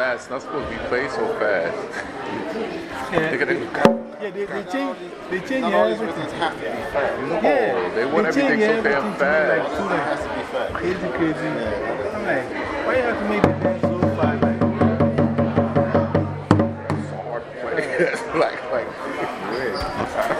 It's not supposed to be played so fast. Yeah, they, yeah they, they change, they change Not all these everything. rhythms have to be fast. No, Yeah, they want they everything so damn fast. Like, It has to be fast. crazy, crazy. I'm like, why you have to make the dance